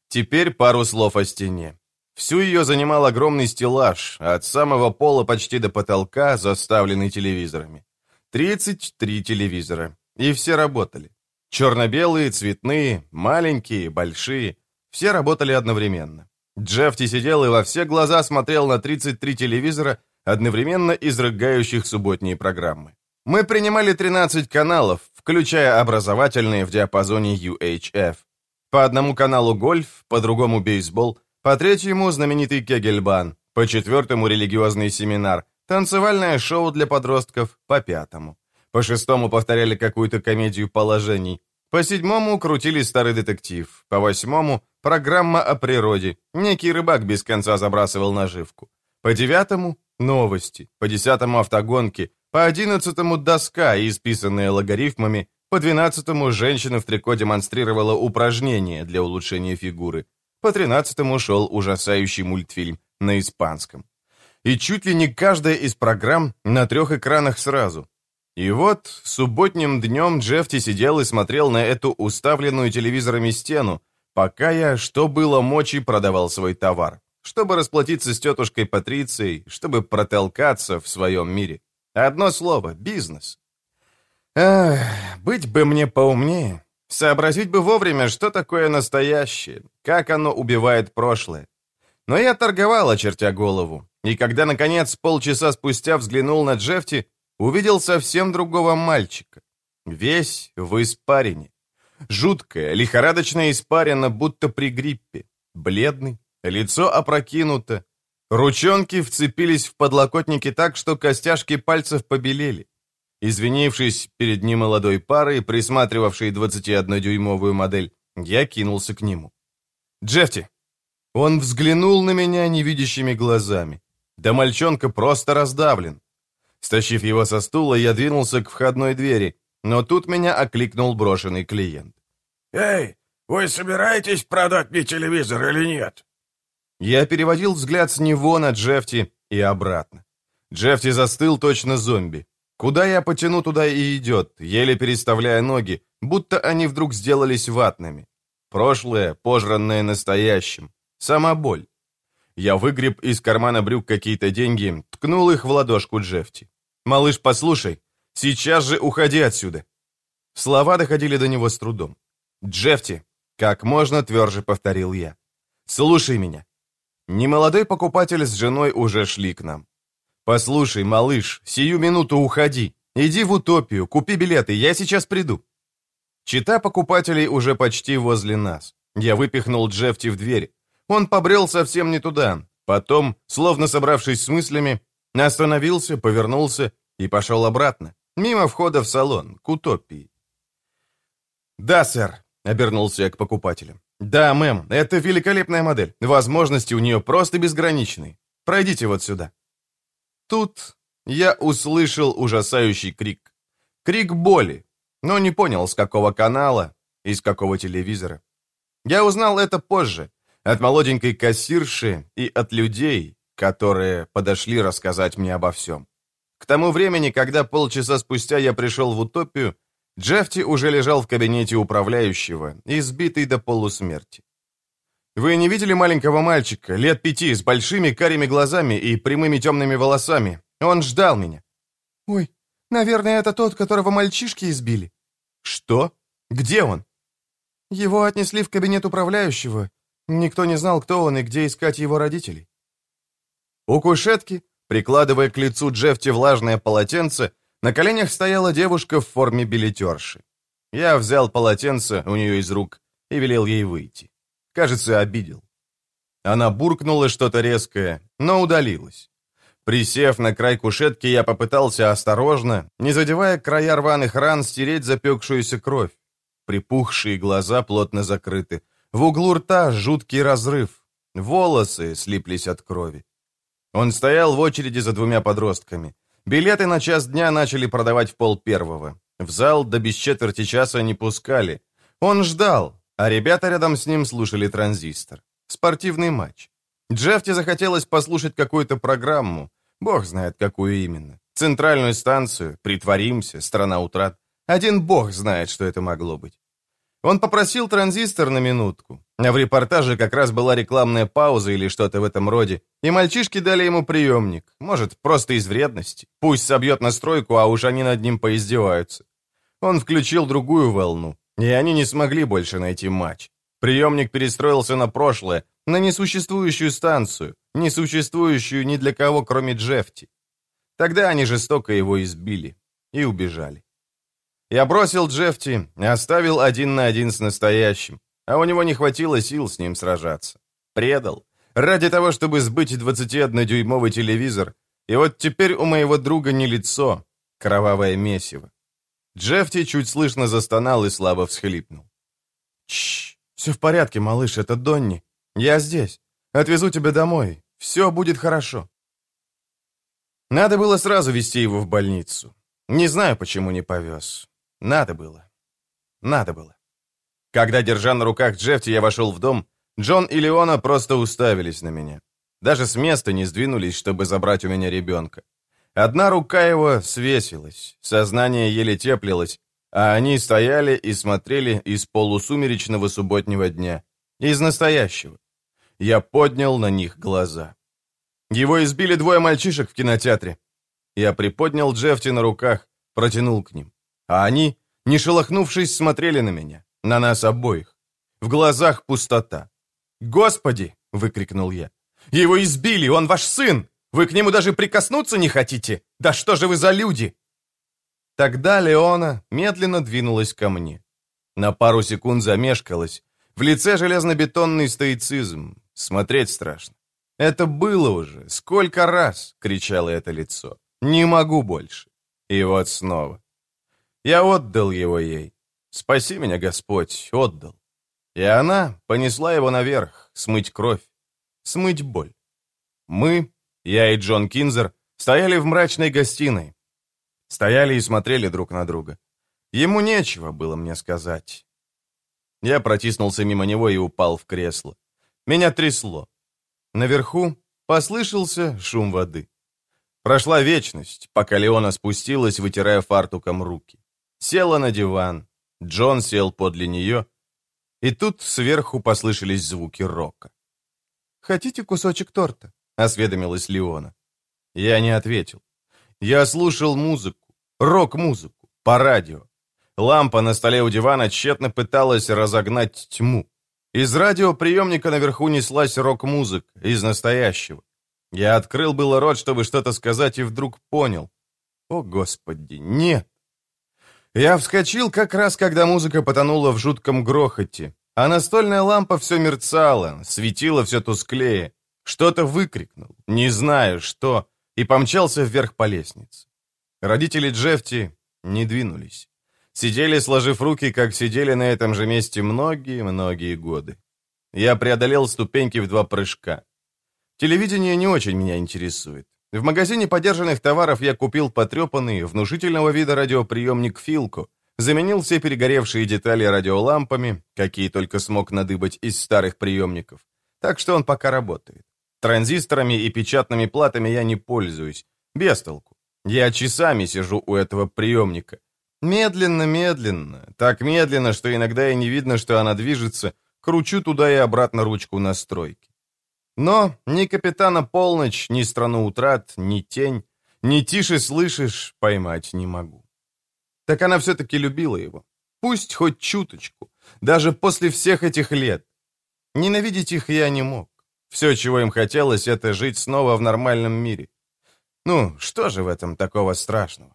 Теперь пару слов о стене. Всю ее занимал огромный стеллаж, от самого пола почти до потолка, заставленный телевизорами. 33 телевизора, и все работали. Черно-белые, цветные, маленькие, большие. Все работали одновременно. Джефти сидел и во все глаза смотрел на 33 телевизора, одновременно изрыгающих субботние программы. Мы принимали 13 каналов, включая образовательные в диапазоне UHF. По одному каналу гольф, по другому бейсбол, по третьему знаменитый кегельбан, по четвертому религиозный семинар, танцевальное шоу для подростков, по пятому. По шестому повторяли какую-то комедию положений. По седьмому крутили старый детектив. По восьмому — программа о природе. Некий рыбак без конца забрасывал наживку. По девятому — новости. По десятому — автогонки. По одиннадцатому — доска, исписанная логарифмами. По двенадцатому женщина в трико демонстрировала упражнения для улучшения фигуры. По тринадцатому шел ужасающий мультфильм на испанском. И чуть ли не каждая из программ на трех экранах сразу. И вот субботним днем Джефти сидел и смотрел на эту уставленную телевизорами стену, пока я, что было мочи, продавал свой товар, чтобы расплатиться с тетушкой Патрицией, чтобы протолкаться в своем мире. Одно слово — бизнес. Эх, быть бы мне поумнее. Сообразить бы вовремя, что такое настоящее, как оно убивает прошлое. Но я торговал, очертя голову, и когда, наконец, полчаса спустя взглянул на Джефти, увидел совсем другого мальчика. Весь в испарине. Жуткая, лихорадочная испарина, будто при гриппе. Бледный, лицо опрокинуто. Ручонки вцепились в подлокотники так, что костяшки пальцев побелели. Извинившись перед немолодой парой, присматривавшей 21-дюймовую модель, я кинулся к нему. «Джефти!» Он взглянул на меня невидящими глазами. Да мальчонка просто раздавлен. Стащив его со стула, я двинулся к входной двери, но тут меня окликнул брошенный клиент. «Эй, вы собираетесь продать мне телевизор или нет?» Я переводил взгляд с него на Джефти и обратно. Джефти застыл точно зомби. Куда я потяну, туда и идет, еле переставляя ноги, будто они вдруг сделались ватными. Прошлое, пожранное настоящим. Сама боль. Я выгреб из кармана брюк какие-то деньги, ткнул их в ладошку Джефти. «Малыш, послушай, сейчас же уходи отсюда!» Слова доходили до него с трудом. «Джефти!» — как можно тверже повторил я. «Слушай меня!» Немолодой покупатель с женой уже шли к нам. «Послушай, малыш, сию минуту уходи. Иди в утопию, купи билеты, я сейчас приду». Чита покупателей уже почти возле нас. Я выпихнул Джефти в дверь. Он побрел совсем не туда. Потом, словно собравшись с мыслями, остановился, повернулся и пошел обратно, мимо входа в салон, к утопии. «Да, сэр», — обернулся я к покупателям. «Да, мэм, это великолепная модель. Возможности у нее просто безграничные. Пройдите вот сюда». Тут я услышал ужасающий крик. Крик боли, но не понял, с какого канала и с какого телевизора. Я узнал это позже, от молоденькой кассирши и от людей, которые подошли рассказать мне обо всем. К тому времени, когда полчаса спустя я пришел в утопию, Джефти уже лежал в кабинете управляющего, избитый до полусмерти. Вы не видели маленького мальчика, лет пяти, с большими карими глазами и прямыми темными волосами? Он ждал меня. Ой, наверное, это тот, которого мальчишки избили. Что? Где он? Его отнесли в кабинет управляющего, Никто не знал, кто он и где искать его родителей. У кушетки, прикладывая к лицу Джефти влажное полотенце, на коленях стояла девушка в форме билетерши. Я взял полотенце у нее из рук и велел ей выйти. Кажется, обидел. Она буркнула что-то резкое, но удалилась. Присев на край кушетки, я попытался осторожно, не задевая края рваных ран, стереть запекшуюся кровь. Припухшие глаза плотно закрыты. В углу рта жуткий разрыв. Волосы слиплись от крови. Он стоял в очереди за двумя подростками. Билеты на час дня начали продавать в пол первого. В зал до без четверти часа не пускали. Он ждал, а ребята рядом с ним слушали транзистор. Спортивный матч. Джефти захотелось послушать какую-то программу. Бог знает, какую именно. Центральную станцию, притворимся, страна утрат. Один бог знает, что это могло быть. Он попросил транзистор на минутку. В репортаже как раз была рекламная пауза или что-то в этом роде, и мальчишки дали ему приемник. Может, просто из вредности. Пусть собьет настройку, а уж они над ним поиздеваются. Он включил другую волну, и они не смогли больше найти матч. Приемник перестроился на прошлое, На несуществующую станцию, несуществующую ни для кого, кроме Джефти. Тогда они жестоко его избили и убежали. Я бросил Джефти, оставил один на один с настоящим, а у него не хватило сил с ним сражаться. Предал. Ради того, чтобы сбыть 21-дюймовый телевизор. И вот теперь у моего друга не лицо, кровавое месиво. Джефти чуть слышно застонал и слабо всхлипнул. «Чш, все в порядке, малыш, это Донни. Я здесь. Отвезу тебя домой. Все будет хорошо». Надо было сразу везти его в больницу. Не знаю, почему не повез. Надо было. Надо было. Когда, держа на руках Джефти, я вошел в дом, Джон и Леона просто уставились на меня. Даже с места не сдвинулись, чтобы забрать у меня ребенка. Одна рука его свесилась, сознание еле теплилось, а они стояли и смотрели из полусумеречного субботнего дня, из настоящего. Я поднял на них глаза. Его избили двое мальчишек в кинотеатре. Я приподнял Джефти на руках, протянул к ним. А они, не шелохнувшись, смотрели на меня, на нас обоих. В глазах пустота. «Господи!» — выкрикнул я. «Его избили! Он ваш сын! Вы к нему даже прикоснуться не хотите? Да что же вы за люди?» Тогда Леона медленно двинулась ко мне. На пару секунд замешкалась. В лице железнобетонный стоицизм. Смотреть страшно. «Это было уже! Сколько раз!» — кричало это лицо. «Не могу больше!» И вот снова. Я отдал его ей. Спаси меня, Господь, отдал. И она понесла его наверх, смыть кровь, смыть боль. Мы, я и Джон Кинзер, стояли в мрачной гостиной. Стояли и смотрели друг на друга. Ему нечего было мне сказать. Я протиснулся мимо него и упал в кресло. Меня трясло. Наверху послышался шум воды. Прошла вечность, пока Леона спустилась, вытирая фартуком руки. Села на диван. Джон сел подле нее. И тут сверху послышались звуки рока. «Хотите кусочек торта?» — осведомилась Леона. Я не ответил. Я слушал музыку, рок-музыку, по радио. Лампа на столе у дивана тщетно пыталась разогнать тьму. Из радиоприемника наверху неслась рок-музыка, из настоящего. Я открыл было рот, чтобы что-то сказать, и вдруг понял. О, Господи, нет! Я вскочил как раз, когда музыка потонула в жутком грохоте, а настольная лампа все мерцала, светила все тусклее. Что-то выкрикнул, не знаю что, и помчался вверх по лестнице. Родители Джефти не двинулись. Сидели, сложив руки, как сидели на этом же месте многие-многие годы. Я преодолел ступеньки в два прыжка. Телевидение не очень меня интересует. В магазине подержанных товаров я купил потрепанный, внушительного вида радиоприемник «Филко», заменил все перегоревшие детали радиолампами, какие только смог надыбать из старых приемников. Так что он пока работает. Транзисторами и печатными платами я не пользуюсь. Без толку. Я часами сижу у этого приемника. Медленно-медленно, так медленно, что иногда и не видно, что она движется, кручу туда и обратно ручку настройки. Но ни капитана Полночь, ни страну утрат, ни тень, ни тише слышишь, поймать не могу. Так она все-таки любила его. Пусть хоть чуточку, даже после всех этих лет. Ненавидеть их я не мог. Все, чего им хотелось, это жить снова в нормальном мире. Ну, что же в этом такого страшного?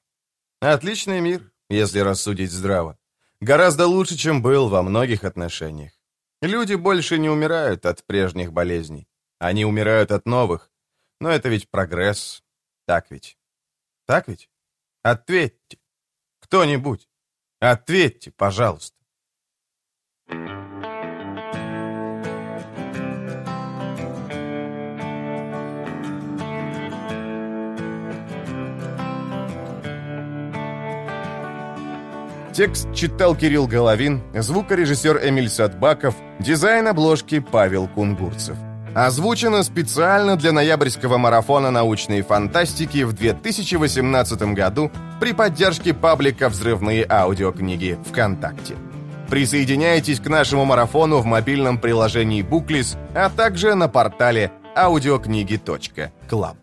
Отличный мир, если рассудить здраво. Гораздо лучше, чем был во многих отношениях. Люди больше не умирают от прежних болезней. Они умирают от новых. Но это ведь прогресс. Так ведь? Так ведь? Ответьте. Кто-нибудь. Ответьте, пожалуйста. Текст читал Кирилл Головин, звукорежиссер Эмиль Садбаков, дизайн обложки Павел Кунгурцев. Озвучено специально для ноябрьского марафона научной фантастики в 2018 году при поддержке паблика «Взрывные аудиокниги» ВКонтакте. Присоединяйтесь к нашему марафону в мобильном приложении «Буклис», а также на портале audiokниги.club.